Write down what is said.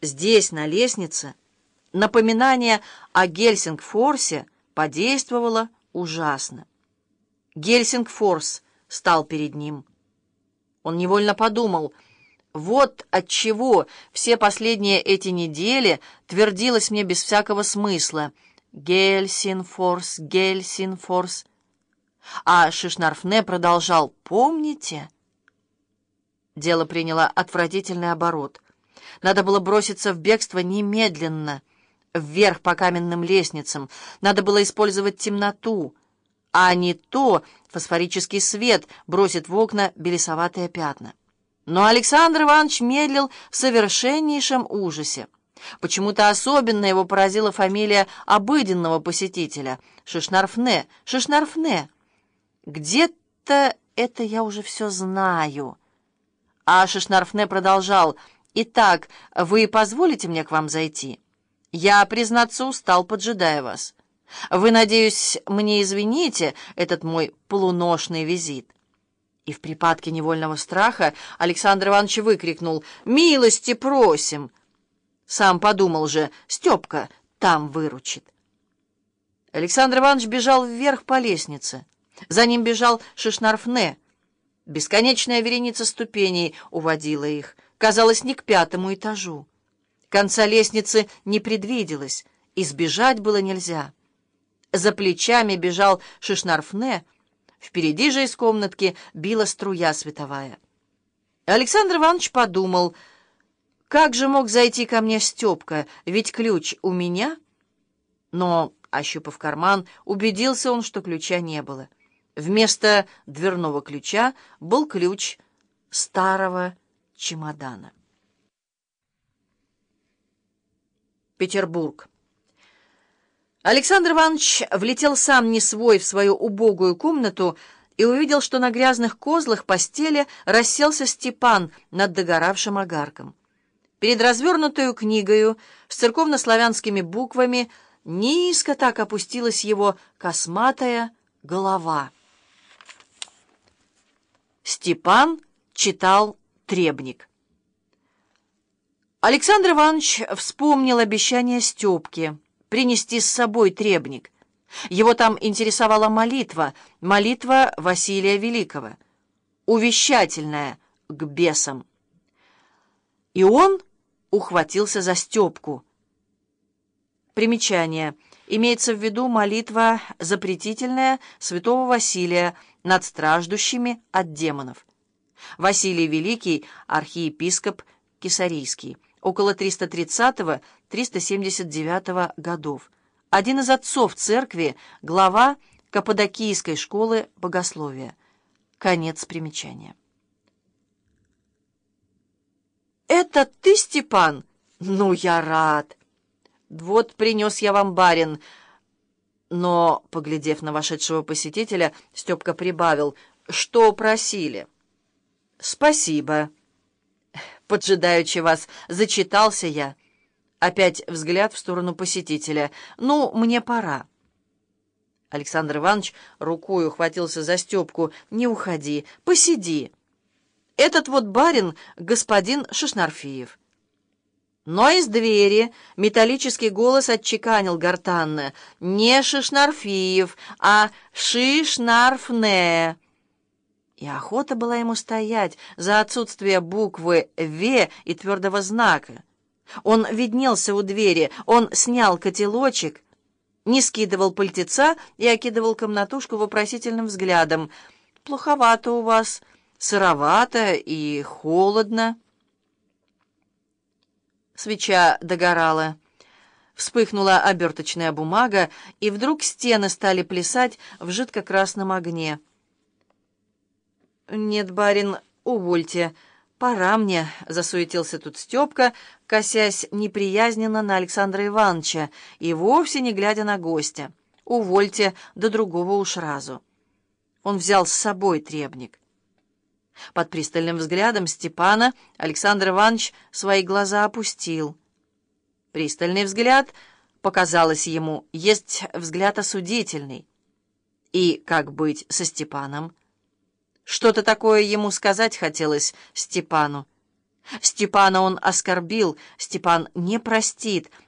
Здесь, на лестнице, напоминание о Гельсингфорсе подействовало ужасно. Гельсингфорс стал перед ним. Он невольно подумал, вот отчего все последние эти недели твердилось мне без всякого смысла «Гельсинфорс, Гельсинфорс». А Шишнарфне продолжал «Помните?» Дело приняло отвратительный оборот — надо было броситься в бегство немедленно, вверх по каменным лестницам. Надо было использовать темноту, а не то фосфорический свет бросит в окна белесоватые пятна. Но Александр Иванович медлил в совершеннейшем ужасе. Почему-то особенно его поразила фамилия обыденного посетителя — Шишнарфне, Шишнарфне. Где-то это я уже все знаю. А Шишнарфне продолжал — «Итак, вы позволите мне к вам зайти? Я, признаться, устал, поджидая вас. Вы, надеюсь, мне извините этот мой полуношный визит». И в припадке невольного страха Александр Иванович выкрикнул «Милости просим!» Сам подумал же «Степка там выручит». Александр Иванович бежал вверх по лестнице. За ним бежал Шишнарфне. Бесконечная вереница ступеней уводила их — казалось, не к пятому этажу. Конца лестницы не предвиделось, избежать было нельзя. За плечами бежал Шишнарфне, впереди же из комнатки била струя световая. Александр Иванович подумал, как же мог зайти ко мне Степка, ведь ключ у меня? Но, ощупав карман, убедился он, что ключа не было. Вместо дверного ключа был ключ старого чемодана. Петербург. Александр Иванович влетел сам не свой в свою убогую комнату и увидел, что на грязных козлах постели расселся Степан над догоравшим огарком. Перед развернутую книгою с церковнославянскими буквами низко так опустилась его косматая голова. Степан читал требник. Александр Иванович вспомнил обещание Степки принести с собой требник. Его там интересовала молитва, молитва Василия Великого, увещательная к бесам. И он ухватился за Степку. Примечание. Имеется в виду молитва запретительная святого Василия над страждущими от демонов. Василий Великий, архиепископ Кесарийский, около 330-379 годов. Один из отцов церкви, глава Каппадокийской школы богословия. Конец примечания. «Это ты, Степан? Ну, я рад! Вот принес я вам барин». Но, поглядев на вошедшего посетителя, Степка прибавил, что просили. «Спасибо. Поджидаючи вас, зачитался я». Опять взгляд в сторону посетителя. «Ну, мне пора». Александр Иванович рукой ухватился за Степку. «Не уходи, посиди. Этот вот барин — господин Шишнарфиев». Но из двери металлический голос отчеканил гортанно. «Не Шишнарфиев, а Шишнарфне». И охота была ему стоять за отсутствие буквы «В» и твердого знака. Он виднелся у двери, он снял котелочек, не скидывал пальтеца и окидывал комнатушку вопросительным взглядом. «Плоховато у вас, сыровато и холодно». Свеча догорала. Вспыхнула оберточная бумага, и вдруг стены стали плясать в жидко-красном огне. «Нет, барин, увольте. Пора мне», — засуетился тут Степка, косясь неприязненно на Александра Ивановича и вовсе не глядя на гостя. «Увольте, до другого уж разу». Он взял с собой требник. Под пристальным взглядом Степана Александр Иванович свои глаза опустил. Пристальный взгляд, показалось ему, есть взгляд осудительный. И как быть со Степаном? Что-то такое ему сказать хотелось Степану. Степана он оскорбил, Степан не простит,